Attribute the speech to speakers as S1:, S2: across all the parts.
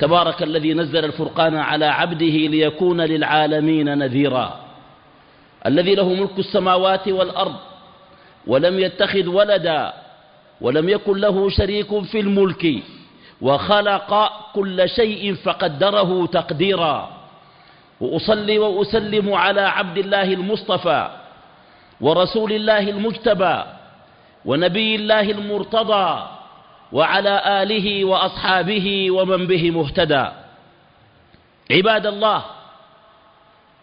S1: تبارك الذي نزل الفرقان على عبده ليكون للعالمين نذيرا. الذي له ملك السماوات والأرض ولم يتخذ ولدا ولم يكن له شريك في الملك وخلق كل شيء فقدره تقديرا. وأصلي وأسلم على عبد الله المصطفى ورسول الله المجتبى ونبي الله المرتضى وعلى آله وأصحابه ومن به مهتدى. عباد الله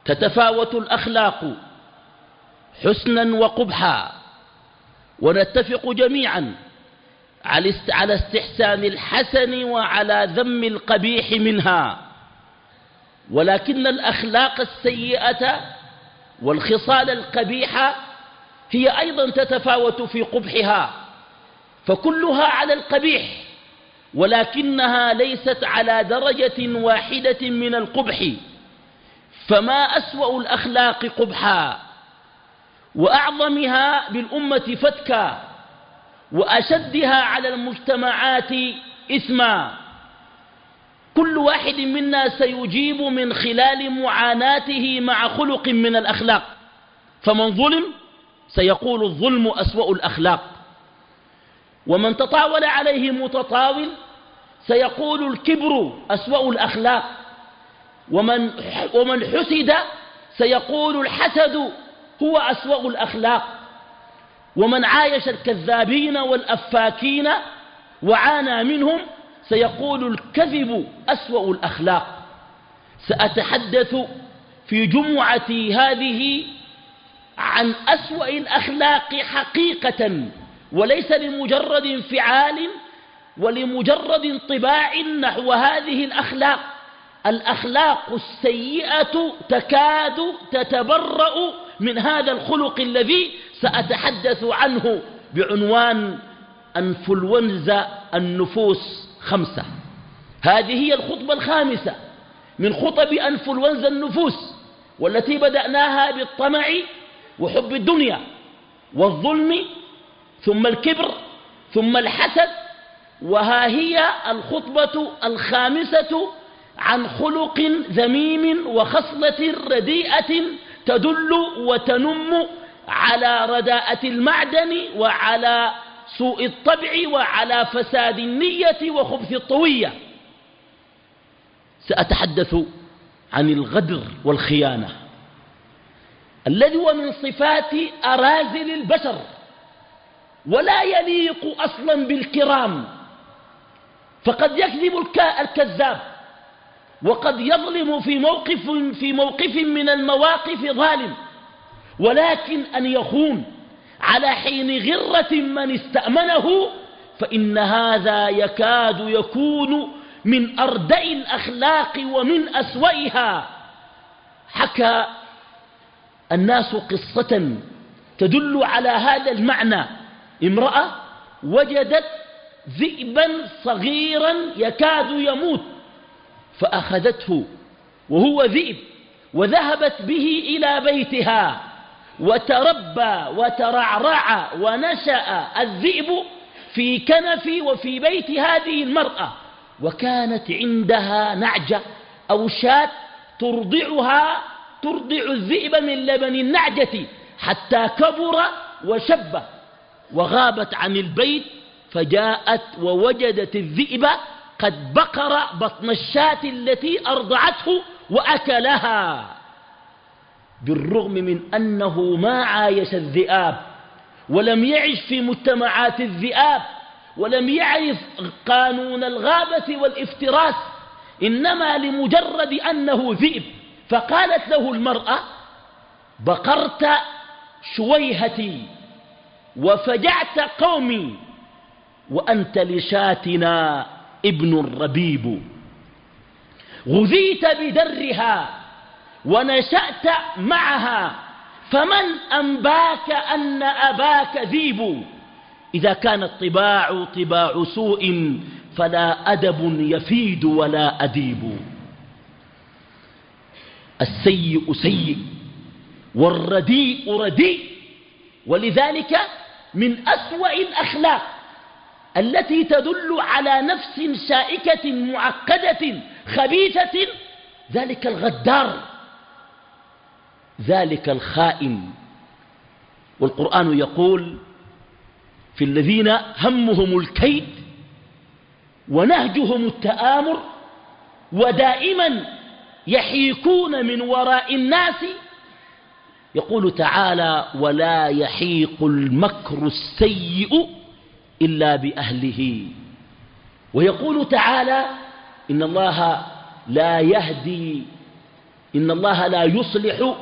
S1: تتفاوت الأخلاق حسنا وقبحا ونتفق جميعا على استحسان الحسن وعلى ذم القبيح منها. ولكن الأخلاق السيئة والخصال القبيحة هي أيضا تتفاوت في قبحها. فكلها على القبيح ولكنها ليست على درجة واحدة من القبح فما أسوأ الأخلاق قبحا وأعظمها بالأمة فتكا وأشدها على المجتمعات إثما. كل واحد منا سيجيب من خلال معاناته مع خلق من الأخلاق فمن ظلم سيقول الظلم أسوأ الأخلاق. ومن تطاول عليه متطاول سيقول الكبر أسوأ الأخلاق. ومن, ومن حسد سيقول الحسد هو أسوأ الأخلاق. ومن عايش الكذابين والأفاكين وعانى منهم سيقول الكذب أسوأ الأخلاق. سأتحدث في جمعتي هذه عن أسوأ الأخلاق حقيقة. وليس لمجرد انفعال ولمجرد انطباع نحو هذه الأخلاق. الأخلاق السيئة تكاد تتبرأ من هذا الخلق الذي سأتحدث عنه بعنوان أنفلونزا النفوس خمسة. هذه هي الخطبة الخامسة من خطب أنفلونزا النفوس والتي بدأناها بالطمع وحب الدنيا والظلم ثم الكبر ثم الحسد وها هي الخطبة الخامسة عن خلق ذميم وخصلة رديئة تدل وتنم على رداءة المعدن وعلى سوء الطبع وعلى فساد النية وخبث الطوية. سأتحدث عن الغدر والخيانة. الذي هو من صفات أرازل البشر. ولا يليق أصلا بالكرام. فقد يكذب الكذاب وقد يظلم في موقف, في موقف من المواقف ظالم. ولكن أن يخون على حين غرة من استأمنه فإن هذا يكاد يكون من أردأ الأخلاق ومن أسوئها حكى الناس قصة تدل على هذا المعنى. امرأة وجدت ذئبا صغيرا يكاد يموت فأخذته وهو ذئب وذهبت به إلى بيتها وتربى وترعرع ونشأ الذئب في كنف وفي بيت هذه المرأة وكانت عندها نعجة أو شاة ترضعها ترضع الذئب من لبن النعجة حتى كبر وشب. وغابت عن البيت فجاءت ووجدت الذئب قد بقر بطن الشاة التي أرضعته وأكلها بالرغم من أنه ما عايش الذئاب ولم يعش في مجتمعات الذئاب ولم يعرف قانون الغابة والافتراس إنما لمجرد أنه ذئب. فقالت له المرأة بقرت شويهتي. وفجعت قومي وأنت لشاتنا ابن ربيب غذيت بدرها ونشأت معها فمن أنباك أن أباك ذيب؟ إذا كانت طباع طباع سوء فلا أدب يفيد ولا أديب. السيء سيء والرديء رديء ولذلك من أسوأ الأخلاق التي تدل على نفس شائكة معقدة خبيثة ذلك الغدار ذلك الخائن. والقرآن يقول في الذين همهم الكيد ونهجهم التآمر ودائما يحيكون من وراء الناس يقول تعالى ولا يحيق المكر السيء إلا بأهله. ويقول تعالى إن الله لا يهدي إن الله لا يصلح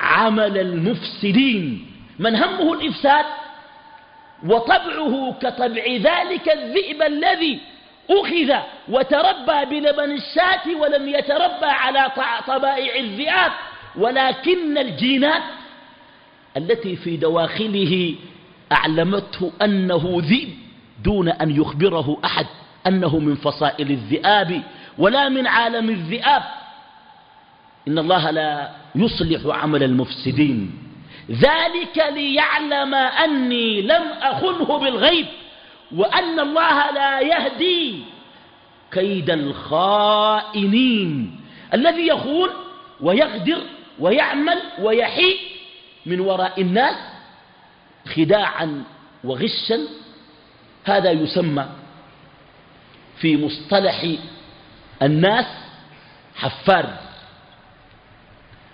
S1: عمل المفسدين. من همه الإفساد؟ وطبعه كطبع ذلك الذئب الذي أخذ وتربى بلبن الشاة ولم يتربى على طبائع الذئاب. ولكن الجينات التي في دواخله أعلمته أنه ذئب دون أن يخبره أحد أنه من فصائل الذئاب ولا من عالم الذئاب. إن الله لا يصلح عمل المفسدين. ذلك ليعلم أني لم أخنه بالغيب وأن الله لا يهدي كيد الخائنين. الذي يخون ويغدر ويعمل ويحيي من وراء الناس خداعا وغشا. هذا يسمى في مصطلح الناس حفار.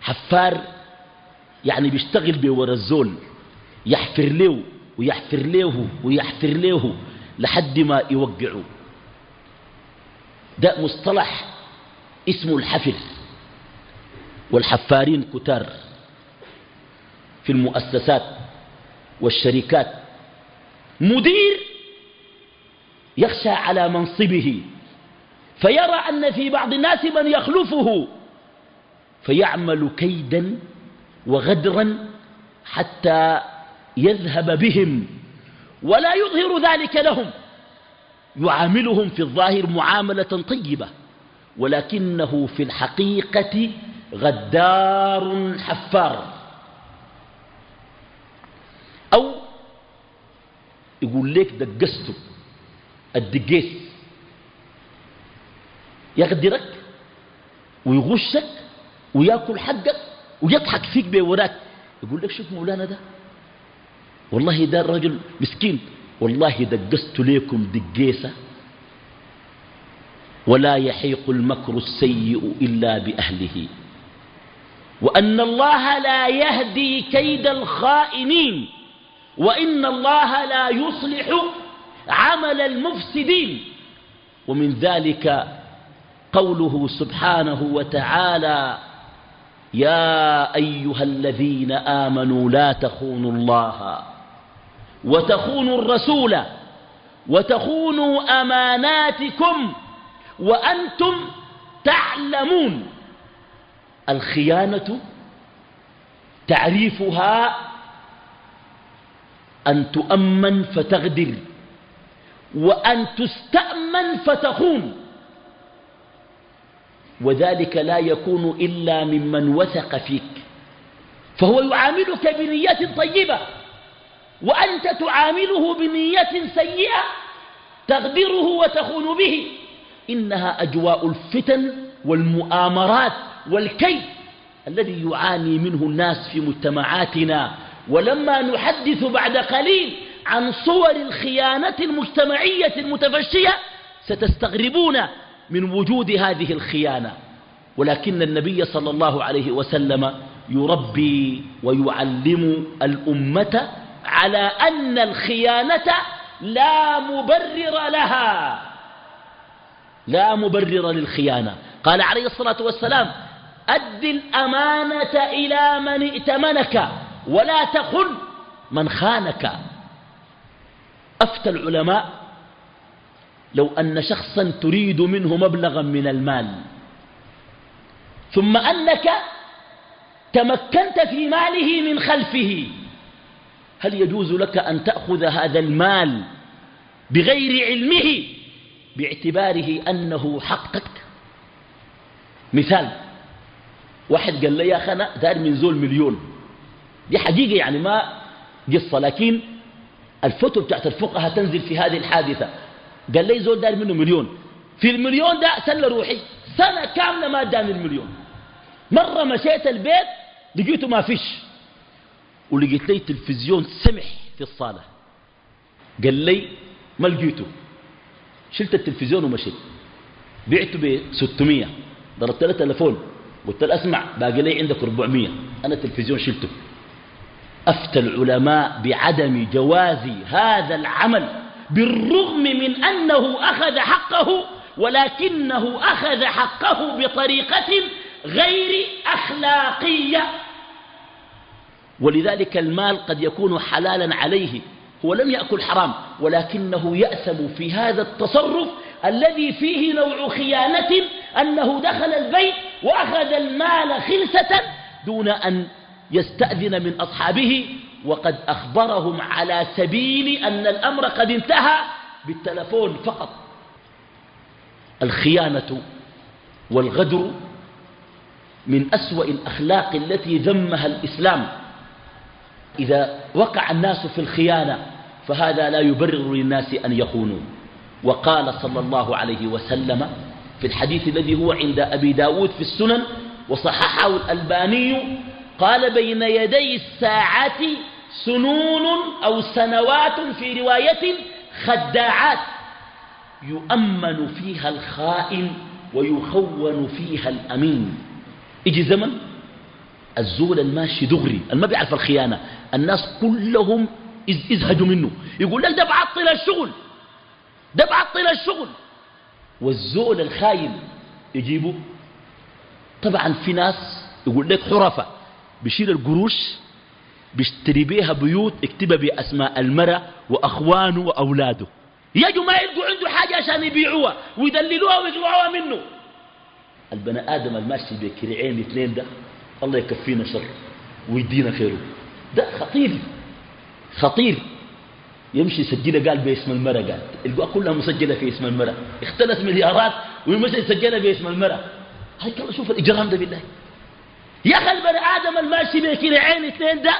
S1: حفار يعني بيشتغل بورا الزول يحفر له ويحفر له ويحفر له لحد ما يوقعوا ده مصطلح اسمه الحفر. والحفارين كتار في المؤسسات والشركات. مدير يخشى على منصبه فيرى أن في بعض الناس من يخلفه فيعمل كيدا وغدرا حتى يذهب بهم ولا يظهر ذلك لهم. يعاملهم في الظاهر معاملة طيبة ولكنه في الحقيقة غدار حفار. أو يقول لك دقسته الدقيس. يغدرك ويغشك وياكل حقك ويضحك فيك بوراك. يقول لك شوف مولانا ده والله ده الرجل مسكين والله دقست ليكم دقيسة. ولا يحيق المكر السيء إلا بأهله. وأن الله لا يهدي كيد الخائنين وإن الله لا يصلح عمل المفسدين. ومن ذلك قوله سبحانه وتعالى يا أيها الذين آمنوا لا تخونوا الله وتخونوا الرسول وتخونوا أماناتكم وأنتم تعلمون. الخيانة تعريفها أن تؤمن فتغدر وأن تستأمن فتخون. وذلك لا يكون إلا ممن وثق فيك. فهو يعاملك بنية طيبة وأنت تعامله بنية سيئة تغدره وتخون به. إنها أجواء الفتن والمؤامرات. والكيد الذي يعاني منه الناس في مجتمعاتنا. ولما نحدث بعد قليل عن صور الخيانة المجتمعية المتفشية ستستغربون من وجود هذه الخيانة. ولكن النبي صلى الله عليه وسلم يربي ويعلم الأمة على أن الخيانة لا مبرر لها. لا مبرر للخيانة. قال عليه الصلاة والسلام أد الأمانة إلى من ائتمنك ولا تخن من خانك. أفتى العلماء لو أن شخصا تريد منه مبلغا من المال ثم أنك تمكنت في ماله من خلفه هل يجوز لك أن تأخذ هذا المال بغير علمه باعتباره أنه حقك مثال واحد قال لي يا أخي أنا دار من زول مليون. دي حقيقة يعني ما قصة لكن الفتو بتاعت الفقهاء تنزل في هذه الحادثة. قال لي زول دار منه مليون. في المليون ده سل روحي. سنة كاملة ما اداني المليون. مرة مشيت البيت لقيته ما فيش. ولقيت لي تلفزيون سمح في الصالة. قال لي ما لقيته. شلت التلفزيون ومشيت. بعته ب 600 ضربت له تلفون قلت له اسمع باقي لي عندك 400 أنا التلفزيون شلته. افتى العلماء بعدم جواز هذا العمل بالرغم من أنه أخذ حقه ولكنه أخذ حقه بطريقة غير أخلاقية. ولذلك المال قد يكون حلالا عليه. هو لم يأكل حرام ولكنه يأثم في هذا التصرف الذي فيه نوع خيانة أنه دخل البيت وأخذ المال خلسة دون أن يستأذن من أصحابه وقد أخبرهم على سبيل أن الأمر قد انتهى بالتلفون فقط. الخيانة والغدر من أسوأ الأخلاق التي ذمها الإسلام. إذا وقع الناس في الخيانة فهذا لا يبرر للناس أن يخونوا. وقال صلى الله عليه وسلم في الحديث الذي هو عند أبي داود في السنن وصححه الألباني قال بين يدي الساعة سنون أو سنوات في رواية خداعات يؤمن فيها الخائن ويخون فيها الأمين. يجي زمن الزول الماشي دغري الما بيعرف الخيانة الناس كلهم يزهجوا منه. يقول لك ده بعطل الشغل ده بعطل الشغل. والزول الخاين يجيبه. طبعا في ناس يقول لك حرفة بيشيل القروش بيشتري بيها بيوت يكتبها بأسماء المرأة وأخوانه وأولاده. يجوا ما يلقوا عنده حاجة عشان يبيعوها ويدللوها ويقرعوها منه. البني آدم الماشي بكرعين اثنين ده الله يكفينا شر ويدينا خيره. ده خطير خطير. يمشي يسجلها قال باسم المرأة قال. القوى كلها مسجلة في اسم المرأة. اختلت مليارات ويمشي يسجلها باسم المرأة. هاي كلا شوف الإجرام ده بالله. يا أخي البني آدم الماشي بكده عين اثنين ده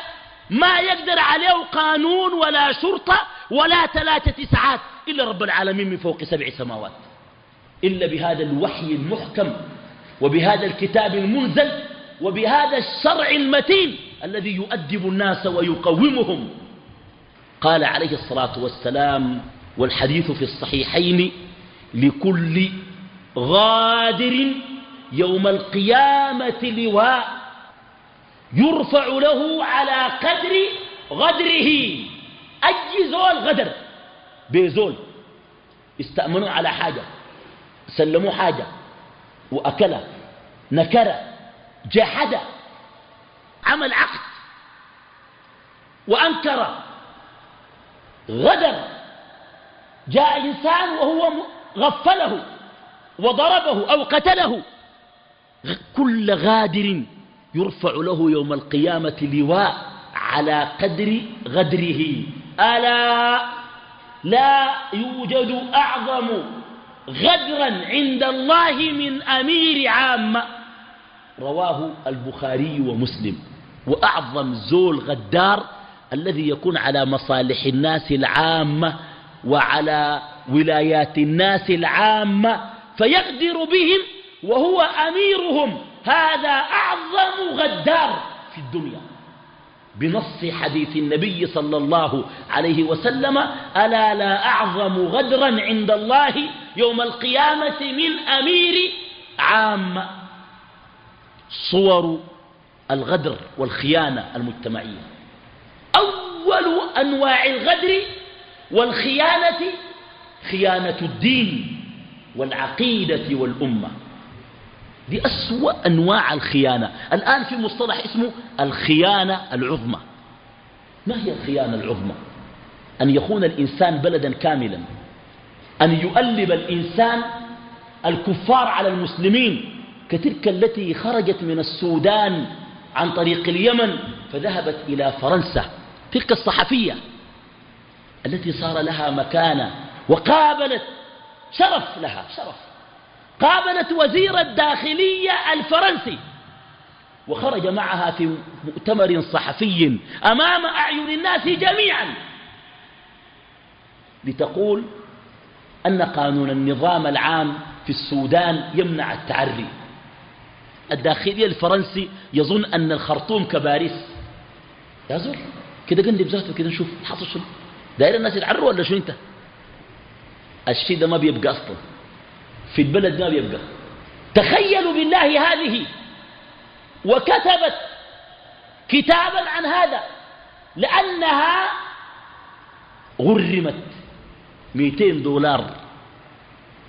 S1: ما يقدر عليه قانون ولا شرطة ولا ثلاثة ساعات إلا رب العالمين من فوق سبع سماوات. إلا بهذا الوحي المحكم وبهذا الكتاب المنزل وبهذا الشرع المتين الذي يؤدب الناس ويقومهم. قال عليه الصلاة والسلام والحديث في الصحيحين لكل غادر يوم القيامة لواء يرفع له على قدر غدره. أي زول غدر؟ بزول. استأمنوا على حاجة. سلموا حاجة. وأكل. نكر. جحد. عمل عقد. وأنكر. غدر. جاء إنسان وهو غفله وضربه أو قتله. كل غادر يرفع له يوم القيامة لواء على قدر غدره. ألا لا يوجد أعظم غدرا عند الله من أمير عامة رواه البخاري ومسلم. وأعظم زول غدار الذي يكون على مصالح الناس العامة وعلى ولايات الناس العامة فيغدر بهم وهو أميرهم. هذا أعظم غدار في الدنيا. بنص حديث النبي صلى الله عليه وسلم ألا لا أعظم غدرا عند الله يوم القيامة من أمير عامة صور الغدر والخيانة المجتمعية. أول أنواع الغدر والخيانة خيانة الدين والعقيدة والأمة. دي أسوأ أنواع الخيانة. الآن في مصطلح اسمه الخيانة العظمى. ما هي الخيانة العظمى؟ أن يخون الإنسان بلدا كاملا. أن يؤلب الإنسان الكفار على المسلمين. كتلك التي خرجت من السودان عن طريق اليمن فذهبت إلى فرنسا. تلك الصحفية التي صار لها مكانة وقابلت شرف لها شرف. قابلت وزير الداخلية الفرنسي. وخرج معها في مؤتمر صحفي أمام أعين الناس جميعا. لتقول أن قانون النظام العام في السودان يمنع التعري. الداخلية الفرنسي يظن أن الخرطوم كباريس. يا زور كده قلب ذاته كده نشوف حصل شنو؟ داير الناس يتعروا ولا شو انت؟ الشيء ده ما بيبقى أصلا. في البلد ما بيبقى. تخيلوا بالله هذه وكتبت كتابا عن هذا لأنها غرمت 200 دولار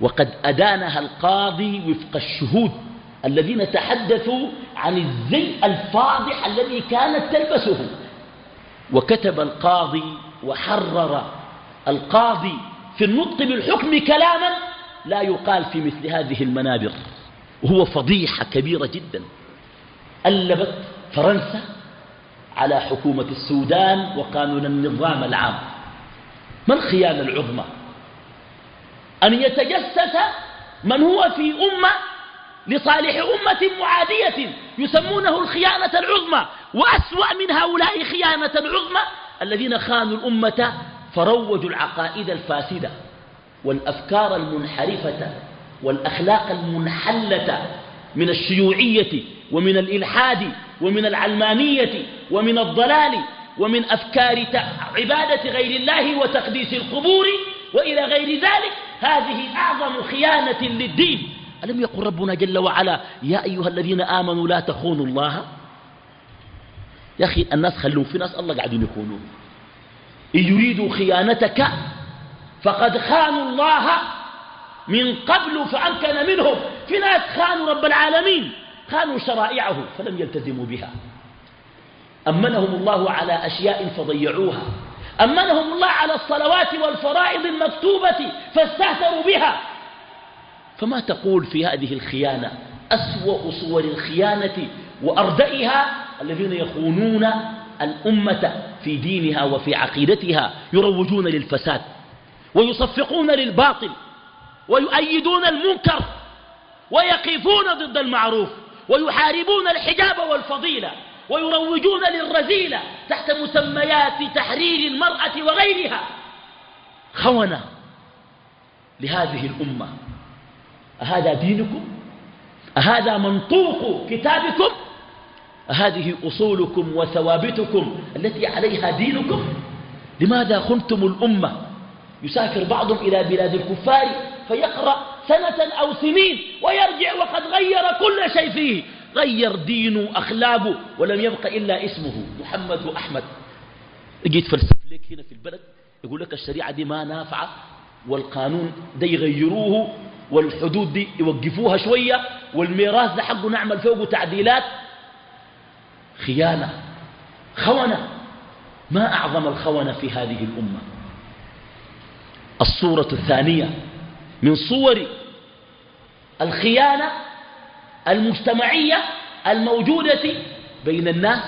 S1: وقد أدانها القاضي وفق الشهود الذين تحدثوا عن الزي الفاضح الذي كانت تلبسه. وكتب القاضي وحرر. القاضي في النطق بالحكم كلاما لا يقال في مثل هذه المنابر. وهو فضيحة كبيرة جدا. ألبت فرنسا على حكومة السودان وقانون النظام العام. ما الخيانة العظمى؟ أن يتجسس من هو في أمة لصالح أمة معادية يسمونه الخيانة العظمى وأسوأ من هؤلاء خيانة عظمى الذين خانوا الأمة فروجوا العقائد الفاسدة والأفكار المنحرفة والأخلاق المنحلة من الشيوعية ومن الإلحاد ومن العلمانية ومن الضلال ومن أفكار عبادة غير الله وتقديس القبور وإلى غير ذلك. هذه أعظم خيانة للدين. ألم يقل ربنا جل وعلا يا أيها الذين آمنوا لا تخونوا الله؟ يا أخي الناس خلون في ناس الله قاعدين يخونون إن يريدوا خيانتك فقد خانوا الله من قبل فأمكن منهم. في ناس خانوا رب العالمين خانوا شرائعه فلم يلتزموا بها. أمنهم الله على أشياء فضيعوها. أمنهم الله على الصلوات والفرائض المكتوبة فاستهتروا بها. فما تقول في هذه الخيانة؟ أسوأ صور الخيانة وأردئها الذين يخونون الأمة في دينها وفي عقيدتها يروجون للفساد ويصفقون للباطل ويؤيدون المنكر ويقفون ضد المعروف ويحاربون الحجاب والفضيلة ويروجون للرذيلة تحت مسميات تحرير المرأة وغيرها. خونة لهذه الأمة. أهذا دينكم؟ أهذا منطوق كتابكم؟ أهذه أصولكم وثوابتكم التي عليها دينكم؟ لماذا خنتم الأمة؟ يسافر بعضهم إلى بلاد الكفار فيقرأ سنة أو سنين ويرجع وقد غير كل شيء فيه. غير دينه أخلاقه ولم يبق إلا اسمه محمد وأحمد جيت فلسف لك هنا في البلد يقول لك الشريعة دي ما نافعة والقانون ده يغيروه والحدود دي يوقفوها شوية والميراث ده حقه نعمل فوقه تعديلات. خيانة خونة. ما أعظم الخونة في هذه الأمة. الصورة الثانية من صور الخيانة المجتمعية الموجودة بين الناس.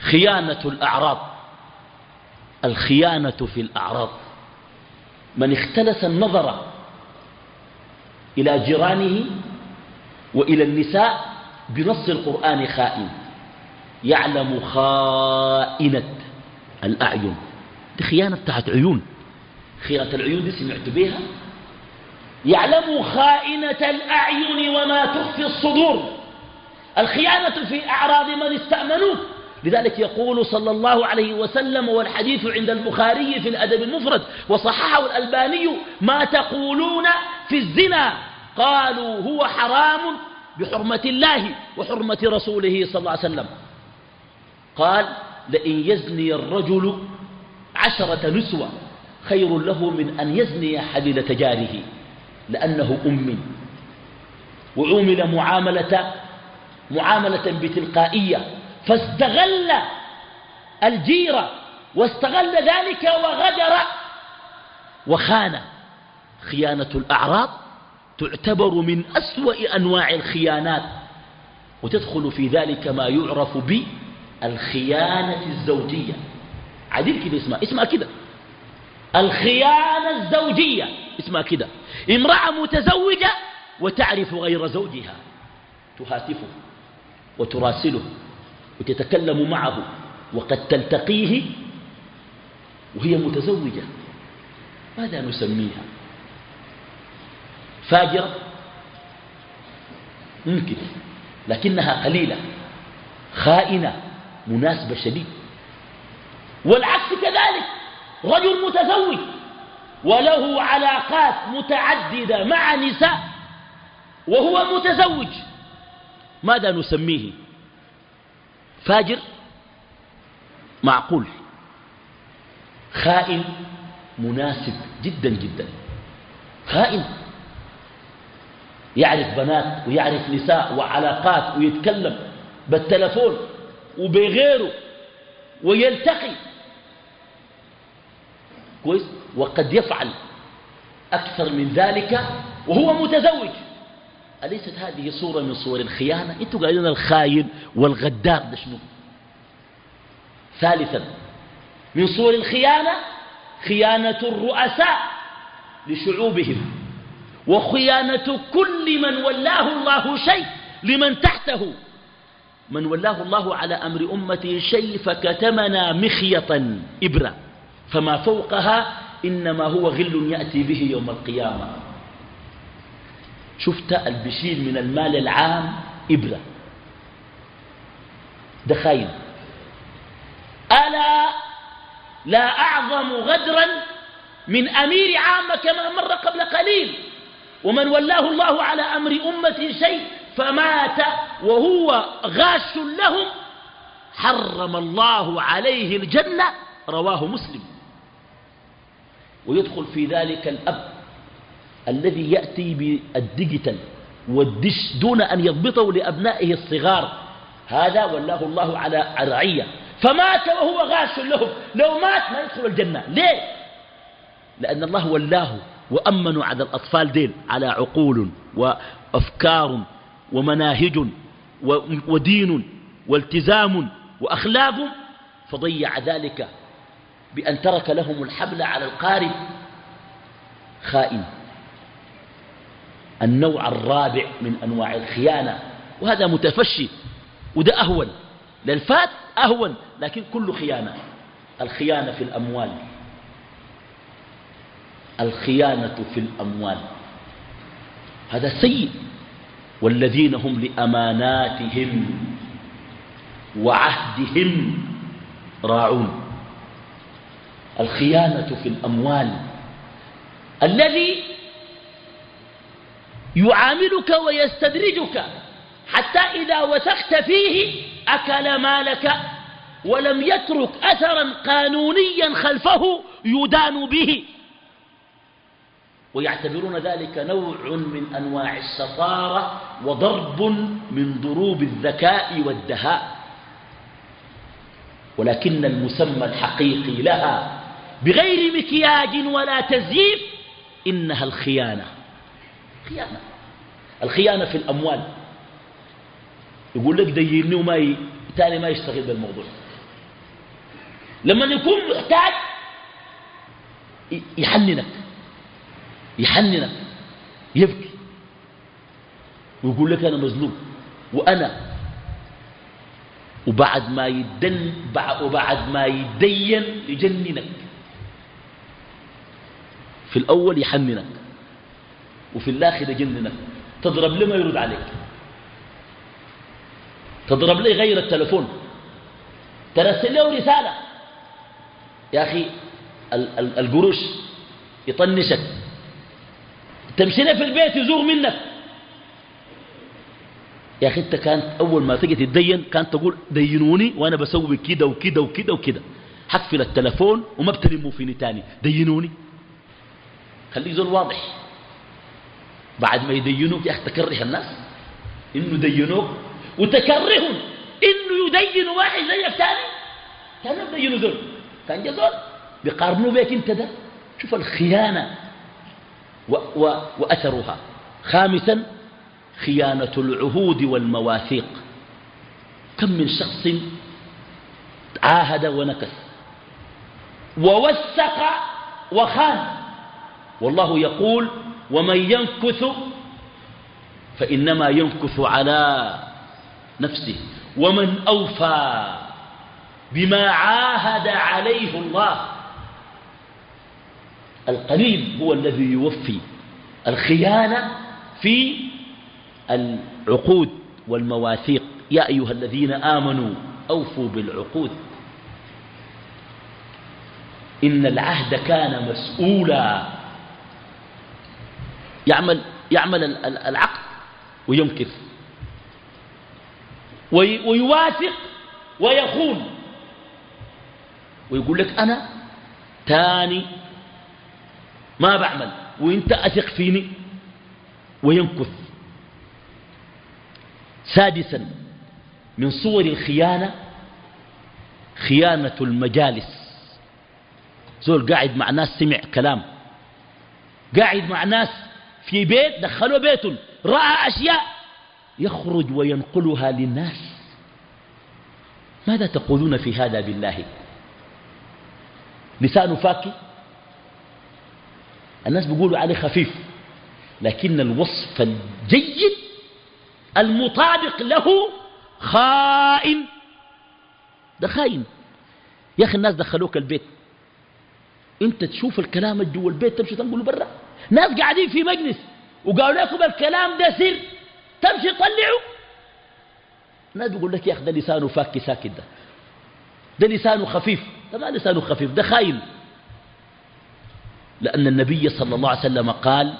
S1: خيانة الأعراض. الخيانة في الأعراض. من اختلس النظر إلى جيرانه وإلى النساء بنص القرآن خائن. يعلم خائنة الأعين. دي خيانة بتاعت عيون. خيانة العيون دي سمعت بها يعلم خائنة الأعين وما تخفي الصدور. الخيانة في أعراض من استأمنوه لذلك يقول صلى الله عليه وسلم والحديث عند البخاري في الأدب المفرد وصححه الألباني ما تقولون في الزنا قالوا هو حرام بحرمة الله وحرمة رسوله صلى الله عليه وسلم. قال لئن يزني الرجل عشرة نسوة خير له من أن يزني حليلة جاره لأنه أم. وعومل معاملة معاملة بتلقائية. فاستغل الجيرة واستغل ذلك وغدر وخان. خيانة الأعراض تعتبر من أسوأ أنواع الخيانات وتدخل في ذلك ما يعرف بالخيانة الزوجية. عديد كده اسمها اسمها كده. الخيانة الزوجية اسمها كده. امرأة متزوجة وتعرف غير زوجها تهاتفه وتراسله. وتتكلم معه وقد تلتقيه وهي متزوجة. ماذا نسميها؟ فاجرة؟ ممكن لكنها قليلة خائنة مناسبة شديد. والعكس كذلك رجل متزوج وله علاقات متعددة مع نساء وهو متزوج. ماذا نسميه؟ فاجر؟ معقول. خائن مناسب جدا جدا. خائن. يعرف بنات ويعرف نساء وعلاقات ويتكلم بالتلفون وبغيره ويلتقي. كويس؟ وقد يفعل أكثر من ذلك وهو متزوج. أليست هذه صورة من صور الخيانة؟ أنتوا قايلين الخاين والغدار ده شنو؟ ثالثا من صور الخيانة خيانة الرؤساء لشعوبهم وخيانة كل من ولاه الله شيء لمن تحته. من ولاه الله على أمر أمته شيء فكتمنا مخيطا إبرة. فما فوقها إنما هو غل يأتي به يوم القيامة. شفت البشير من المال العام إبرة. ده ألا لا أعظم غدرا من أمير عامة كما مر قبل قليل. ومن ولاه الله على أمر أمة شيء فمات وهو غاش لهم. حرم الله عليه الجنة. رواه مسلم. ويدخل في ذلك الأب. الذي يأتي بال digital والدش دون أن يضبطه لأبنائه الصغار. هذا ولاه الله على رعية فمات وهو غاش لهم. لو مات ما يدخل الجنة. ليه؟ لأن الله ولاه وأمنوا على الأطفال ديل على عقول وأفكار ومناهج ودين والتزام وأخلاق. فضيع ذلك بأن ترك لهم الحبل على القارب خائن. النوع الرابع من أنواع الخيانة وهذا متفشي وده أهون. للفات أهون لكن كل خيانة. الخيانة في الأموال. الخيانة في الأموال. هذا سيء. والذين هم لأماناتهم وعهدهم راعون. الخيانة في الأموال. الذي يعاملك ويستدرجك حتى إذا وثقت فيه أكل مالك ولم يترك أثرا قانونيا خلفه يدان به. ويعتبرون ذلك نوع من أنواع السطارة وضرب من ضروب الذكاء والدهاء. ولكن المسمى الحقيقي لها بغير مكياج ولا تزييف إنها الخيانة. خيانة الخيانة في الأموال. يقول لك ديني وما ي... تاني ما يشتغل بالموضوع. لما يكون محتاج يحننك. يحننك. يبكي. ويقول لك أنا مظلوم. وأنا وبعد ما يدن وبعد ما يدين يجننك. في الأول يحننك. وفي الآخر يجننك تضرب لي ما يرد عليك. تضرب لي غير التلفون. ترسل له رسالة. يا أخي القروش يطنشك. تمشي في البيت يزور منك. يا أخي أنت كانت أول ما تجي تدين كانت تقول دينوني وأنا بسوي كده وكده وكده وكده. حقفل التلفون وما بتلموا فيني تاني. دينوني. خليك زول واضح. بعد ما يدينوك يا أخي تكره الناس. إنه دينوك وتكرههم إنه يدين واحد زيك تاني كانوا يدينوا زول كان جا زول بيقارنوا بك أنت ده. شوف الخيانة. و و وأثرها. خامسا خيانة العهود والمواثيق. كم من شخص عاهد ونكث. ووثق وخان. والله يقول ومن ينكث فإنما ينكث على نفسه. ومن أوفى بما عاهد عليه الله القليل هو الذي يوفي الخيانة في العقود والمواثيق. يا أيها الذين آمنوا أوفوا بالعقود. إن العهد كان مسؤولا. يعمل, يعمل العقد ويمكث ويواثق ويخون. ويقول لك أنا تاني ما بعمل وإنت أثق فيني ويمكث سادسا من صور الخيانة خيانة المجالس. زول قاعد مع ناس سمع كلام. قاعد مع ناس في بيت دخلوا بيت رأى أشياء يخرج وينقلها للناس. ماذا تقولون في هذا بالله؟ لسانه فاكي؟ الناس بيقولوا عليه خفيف لكن الوصف الجيد المطابق له خائن. ده خاين يا أخي الناس دخلوك البيت أنت تشوف الكلام جوا البيت تمشي تنقله برا. ناس قاعدين في مجلس وقالوا لكم الكلام ده سر تمشي تطلعوا ناس بيقول لك يا أخي ده لسانه فاكي ساكت ده. ده لسانه خفيف. ده ما لسانه خفيف ده خاين لأن النبي صلى الله عليه وسلم قال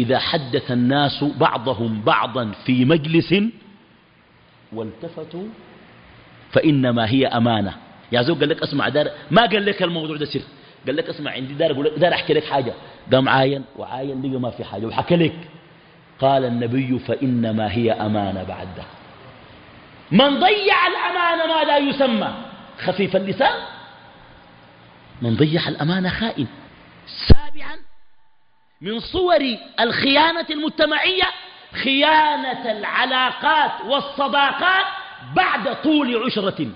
S1: إذا حدث الناس بعضهم بعضا في مجلس والتفتوا فإنما هي أمانة. يا زوج قال لك اسمع دار ما قال لك الموضوع ده سر. قال لك اسمع عندي دار أقول لك دار أحكي لك حاجة. قام عاين وعاين لقى ما في حاجة. وحكى لك قال النبي فإنما هي أمانة بعد ده من ضيع الأمانة ما لا يسمى. خفيف اللسان. من ضيع الأمانة خائن. سابعا. من صور الخيانة المجتمعية خيانة العلاقات والصداقات بعد طول عشرة.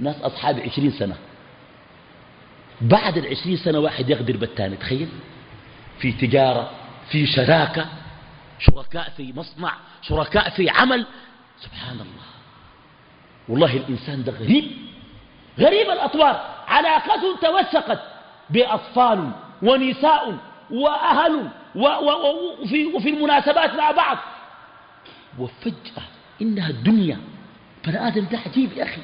S1: ناس اصحاب عشرين سنة. بعد العشرين سنة واحد يغدر بالتاني تخيل؟ في تجارة في شراكة شركاء في مصنع شركاء في عمل. سبحان الله. والله الإنسان ده غريب. غريب الأطوار. علاقة توثقت بأطفال ونساء وأهل وفي, وفي المناسبات مع بعض. وفجأة إنها الدنيا. فلا آدم ده عجيب يا أخي.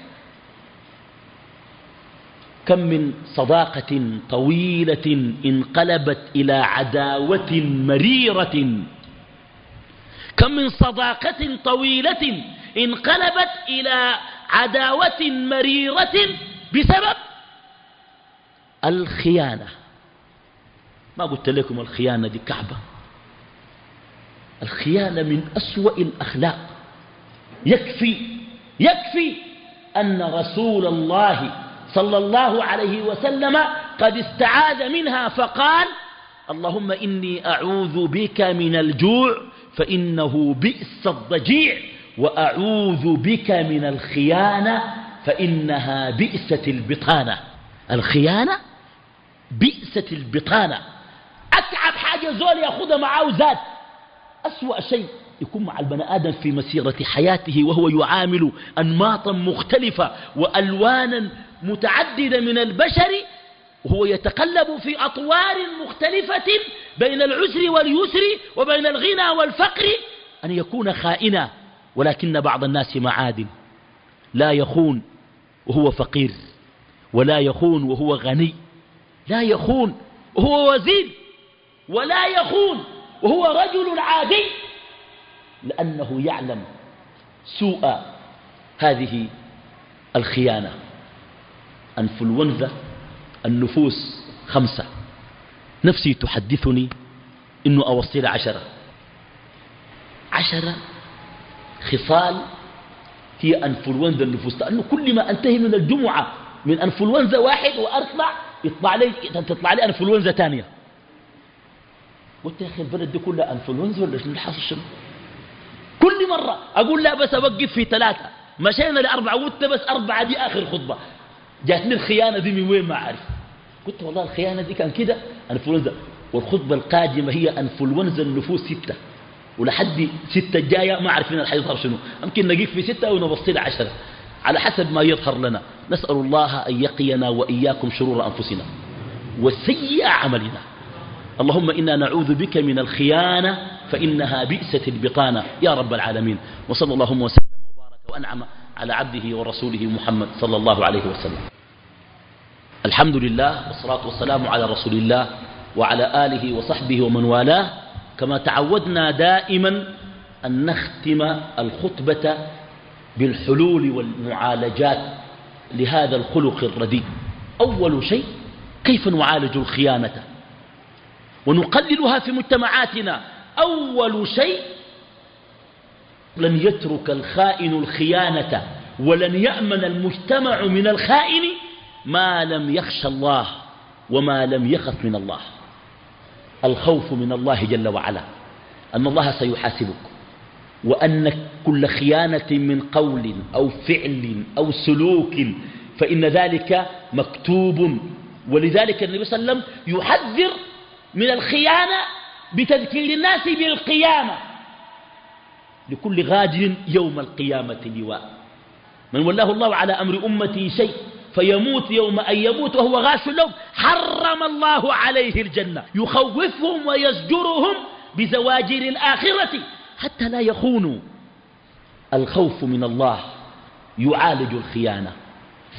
S1: كم من صداقة طويلة انقلبت إلى عداوة مريرة. كم من صداقة طويلة انقلبت إلى عداوة مريرة بسبب الخيانة. ما قلت لكم الخيانة دي كعبة؟ الخيانة من أسوأ الأخلاق. يكفي يكفي أن رسول الله صلى الله عليه وسلم قد استعاذ منها فقال اللهم إني أعوذ بك من الجوع فإنه بئس الضجيع وأعوذ بك من الخيانة فإنها بئست البطانة. الخيانة بئست البطانة. أتعب حاجة زول يأخذها معاه زاد أسوأ شيء. يكون مع البني آدم في مسيرة حياته وهو يعامل أنماطا مختلفة وألوانا متعددة من البشر وهو يتقلب في أطوار مختلفة بين العسر واليسر وبين الغنى والفقر أن يكون خائنا ولكن بعض الناس معادن. لا يخون وهو فقير ولا يخون وهو غني. لا يخون وهو وزير ولا يخون وهو رجل عادي. لأنه يعلم سوء هذه الخيانة. أنفلونزا النفوس خمسة. نفسي تحدثني إنه أوصل عشرة. عشرة خصال هي أنفلونزا النفوس. لأنه كل ما أنتهي من الجمعة من أنفلونزا واحد وأطلع يطلع لي تطلع لي أنفلونزا ثانية. قلت يا أخي البلد دي كلها أنفلونزا ولا شنو؟ الحاصل شنو؟ كل مرة أقول لا بس أوقف في ثلاثة. مشينا لأربعة قلت بس أربعة دي آخر خطبة. جاتني الخيانة دي من وين ما أعرف. قلت والله الخيانة دي كان كده. أنفلونزا والخطبة القادمة هي أنفلونزا النفوس ستة. ولحد ستة الجاية ما عارفين الحيظهر شنو. يمكن نقيف في ستة ونبصل عشرة. على حسب ما يظهر لنا. نسأل الله أن يقينا وإياكم شرور أنفسنا. وسيء عملنا. اللهم إنا نعوذ بك من الخيانة فإنها بئست البطانة. يا رب العالمين. وصلى اللهم وسلم وبارك وأنعم على عبده ورسوله محمد صلى الله عليه وسلم. الحمد لله والصلاة والسلام على رسول الله وعلى آله وصحبه ومن والاه. كما تعودنا دائما أن نختم الخطبة بالحلول والمعالجات لهذا الخلق الرديء. أول شيء كيف نعالج الخيانة؟ ونقللها في مجتمعاتنا. أول شيء لن يترك الخائن الخيانة ولن يأمن المجتمع من الخائن ما لم يخشى الله وما لم يخف من الله. الخوف من الله جل وعلا. أن الله سيحاسبك. وأن كل خيانة من قول أو فعل أو سلوك فإن ذلك مكتوب. ولذلك النبي صلى الله عليه وسلم يحذر من الخيانة بتذكير الناس بالقيامة. لكل غادر يوم القيامة لواء. من ولاه الله على أمر أمتي شيء فيموت يوم أن يموت وهو غاش لهم حرم الله عليه الجنة. يخوفهم ويزجرهم بزواجر الآخرة. حتى لا يخونوا الخوف من الله يعالج الخيانة.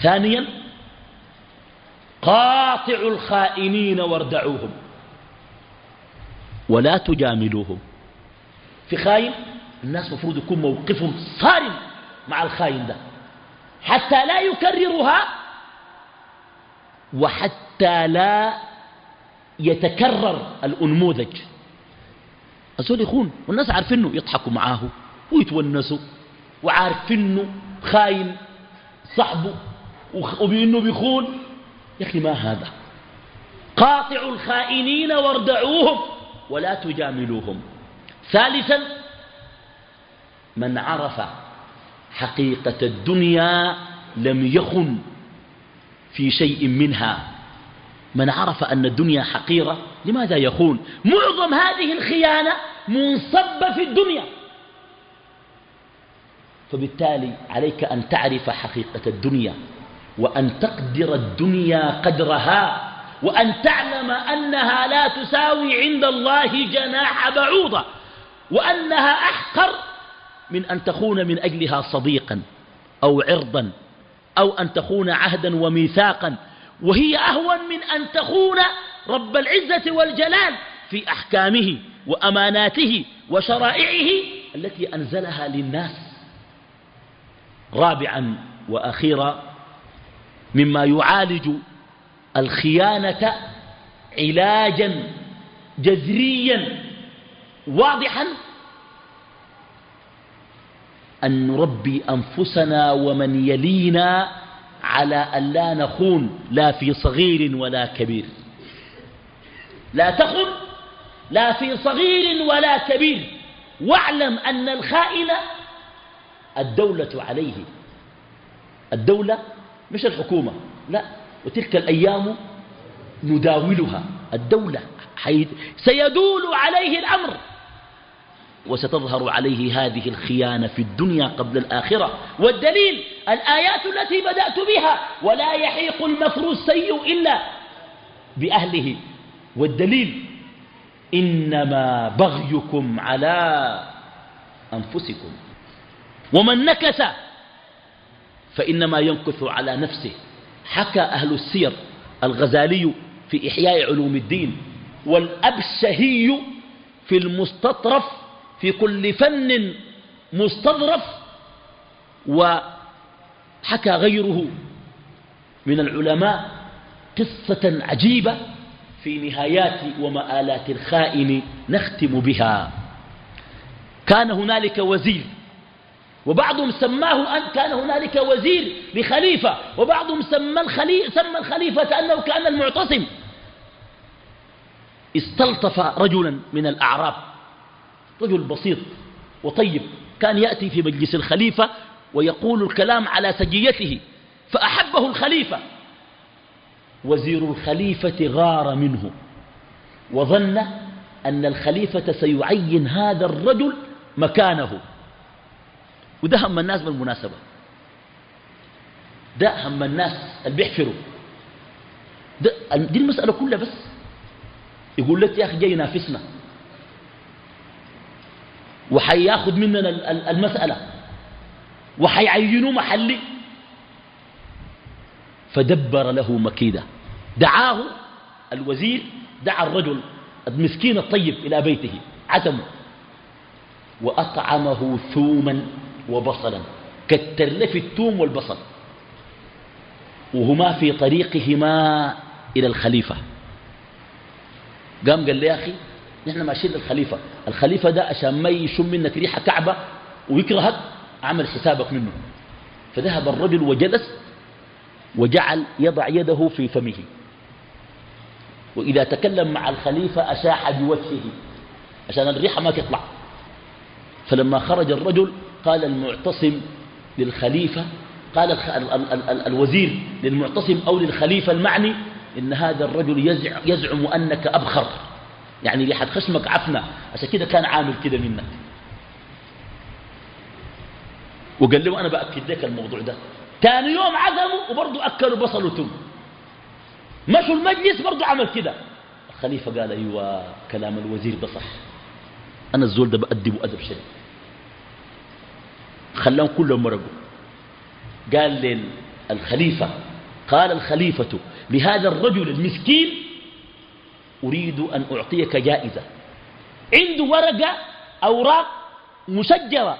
S1: ثانيا قاطع الخائنين واردعوهم. ولا تجاملوهم. في خاين الناس مفروض يكون موقفهم صارم مع الخاين ده. حتى لا يكررها وحتى لا يتكرر الأنموذج. الزول يخون والناس عارفينه يضحكوا معاه ويتونسوا وعارفينه خاين صحبه وبأنه بيخون. يا أخي ما هذا؟ قاطعوا الخائنين واردعوهم ولا تجاملوهم. ثالثا من عرف حقيقة الدنيا لم يخن في شيء منها. من عرف أن الدنيا حقيرة لماذا يخون؟ معظم هذه الخيانة منصبة في الدنيا. فبالتالي عليك أن تعرف حقيقة الدنيا وأن تقدر الدنيا قدرها. وأن تعلم أنها لا تساوي عند الله جناح بعوضة وأنها أحقر من أن تخون من أجلها صديقا أو عرضا أو أن تخون عهدا وميثاقا وهي أهون من أن تخون رب العزة والجلال في أحكامه وأماناته وشرائعه التي أنزلها للناس. رابعا وأخيرا مما يعالج الخيانة علاجا جذريا واضحا؟ أن نربي أنفسنا ومن يلينا على أن لا نخون لا في صغير ولا كبير. لا تخن لا في صغير ولا كبير. واعلم أن الخائن الدولة عليه. الدولة مش الحكومة لا. وتلك الأيام نداولها. الدولة سيدول عليه الأمر وستظهر عليه هذه الخيانة في الدنيا قبل الآخرة. والدليل الآيات التي بدأت بها ولا يحيق المكر السيء إلا بأهله. والدليل إنما بغيكم على أنفسكم. ومن نكث فإنما ينكث على نفسه. حكى أهل السير الغزالي في إحياء علوم الدين والأبشهي في المستطرف في كل فن مستظرف وحكى غيره من العلماء قصة عجيبة في نهايات ومآلات الخائن نختم بها. كان هنالك وزير وبعضهم سماه أن كان هنالك وزير لخليفة وبعضهم سمى, الخلي سمى الخليفة أنه كان المعتصم. استلطف رجلا من الأعراب. رجل بسيط وطيب كان يأتي في مجلس الخليفة ويقول الكلام على سجيته فأحبه الخليفة. وزير الخليفة غار منه وظن أن الخليفة سيعين هذا الرجل مكانه. وده هم الناس بالمناسبة. ده هم الناس اللي بيحفروا. ده دي المسألة كلها بس. يقول لك يا أخي جاي ينافسنا. وحياخد مننا المسألة. وحيعينوا محلي. فدبر له مكيدة. دعاه الوزير دعا الرجل المسكين الطيب إلى بيته. عتمه. وأطعمه ثوما. وبصلا كتر له في الثوم والبصل وهما في طريقهما إلى الخليفة. قام قال لي يا أخي نحن ماشيين للخليفة الخليفة ده عشان ما يشم منك ريحة كعبة ويكرهك عمل حسابك منه. فذهب الرجل وجلس وجعل يضع يده في فمه. وإذا تكلم مع الخليفة أشاح بوجهه عشان الريحة ما تطلع. فلما خرج الرجل قال المعتصم للخليفة قال الوزير للمعتصم أو للخليفة المعني إن هذا الرجل يزعم أنك أبخر. يعني ريحة خشمك عفنة عشان كده كان عامل كده منك. وقال له أنا بأكد لك الموضوع ده. ثاني يوم عزموا وبرضه أكلوا بصل وتم مشوا المجلس برضه عمل كده. الخليفة قال أيوة كلام الوزير ده صح. أنا الزول ده بأدبه أدب شديد. خلاهم كلهم مرقوا. قال للخليفة قال الخليفة لهذا الرجل المسكين أريد أن أعطيك جائزة. عنده ورقة أوراق مشجرة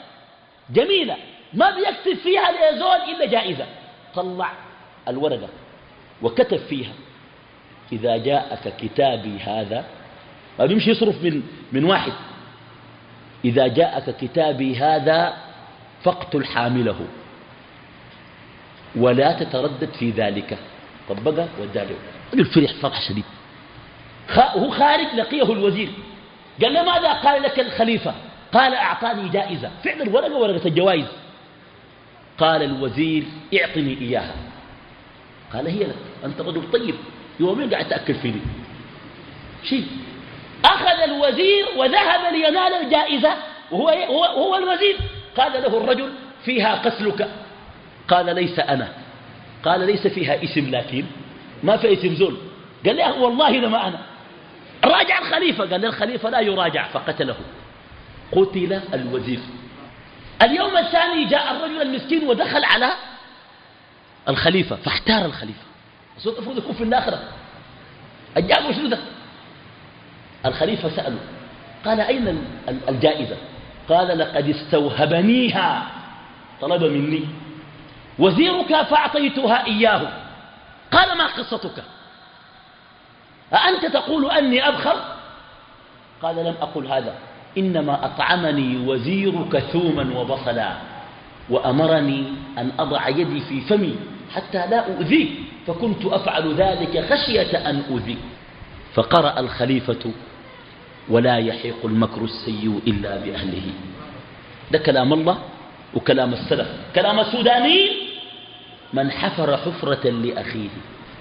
S1: جميلة ما بيكتب فيها لزول إلا جائزة. طلع الورقة وكتب فيها إذا جاءك كتابي هذا ما بيمشي يصرف من, من واحد إذا جاءك كتابي هذا فاقتل حامله. ولا تتردد في ذلك. طبقه وداله. رجل فرح فرح شديد. هو خارج لقيه الوزير. قال له ماذا؟ قال لك الخليفة. قال أعطاني جائزة. فعلا ورقة ورقة الجوائز قال الوزير اعطني إياها. قال هي لك. أنت رجل طيب. يومين قاعد تأكل فيني. شيء أخذ الوزير وذهب لينال الجائزة. وهو, هو, هو الوزير. قال له الرجل فيها قتلك. قال ليس أنا. قال ليس فيها اسم لكن ما في اسم زول. قال له والله لما أنا. راجع الخليفة قال الخليفة لا يراجع. فقتله. قتل الوزير. اليوم الثاني جاء الرجل المسكين ودخل على الخليفة فاحتار الخليفة. الصوت المفروض يكون في الآخرة. الجاب شنو ده؟ الخليفة سأله قال أين الجائزة؟ قال لقد استوهبنيها. طلب مني. وزيرك فأعطيتها إياه. قال ما قصتك؟ أأنت تقول أني أبخر قال لم أقل هذا. إنما أطعمني وزيرك ثوما وبصلا. وأمرني أن أضع يدي في فمي حتى لا أؤذيك فكنت أفعل ذلك خشية أن أؤذيك فقرأ الخليفة ولا يحيق المكر السيء إلا بأهله. ده كلام الله وكلام السلف. كلام السودانيين من حفر حفرة لأخيه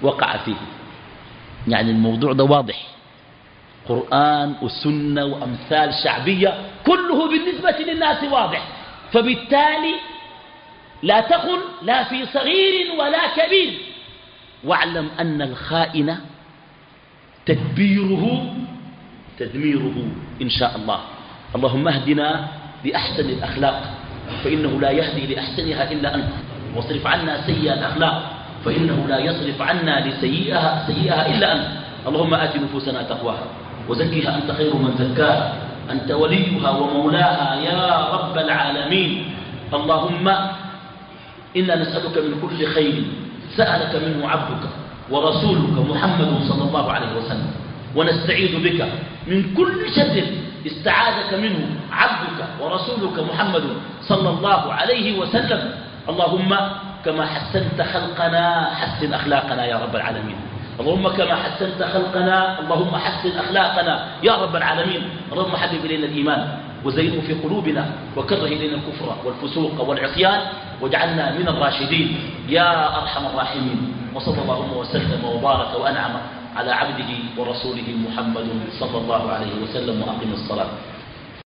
S1: وقع فيه. يعني الموضوع ده واضح. قرآن وسنة وأمثال شعبية كله بالنسبة للناس واضح. فبالتالي لا تخن لا في صغير ولا كبير. واعلم أن الخائن تدبيره تدميره إن شاء الله. اللهم اهدنا بأحسن الأخلاق فإنه لا يهدي لأحسنها إلا أنت. واصرف عنا سيئة الأخلاق فإنه لا يصرف عنا لسيئها سيئها إلا أنت. اللهم آت نفوسنا تقواها وزكها أنت خير من زكاها. أنت وليها ومولاها يا رب العالمين. اللهم إنا نسألك من كل خير سألك منه عبدك ورسولك محمد صلى الله عليه وسلم. ونستعيذ بك. من كل شر استعاذك منه عبدك ورسولك محمد صلى الله عليه وسلم. اللهم كما حسنت خلقنا حسن أخلاقنا يا رب العالمين. اللهم كما حسنت خلقنا اللهم حسن أخلاقنا يا رب العالمين. اللهم حبب إلينا الإيمان وزينه في قلوبنا وكره إلينا الكفر والفسوق والعصيان واجعلنا من الراشدين. يا أرحم الراحمين. وصلى الله وسلم وبارك وأنعم. على عبده ورسوله محمد صلى الله عليه وسلم وأقم الصلاة.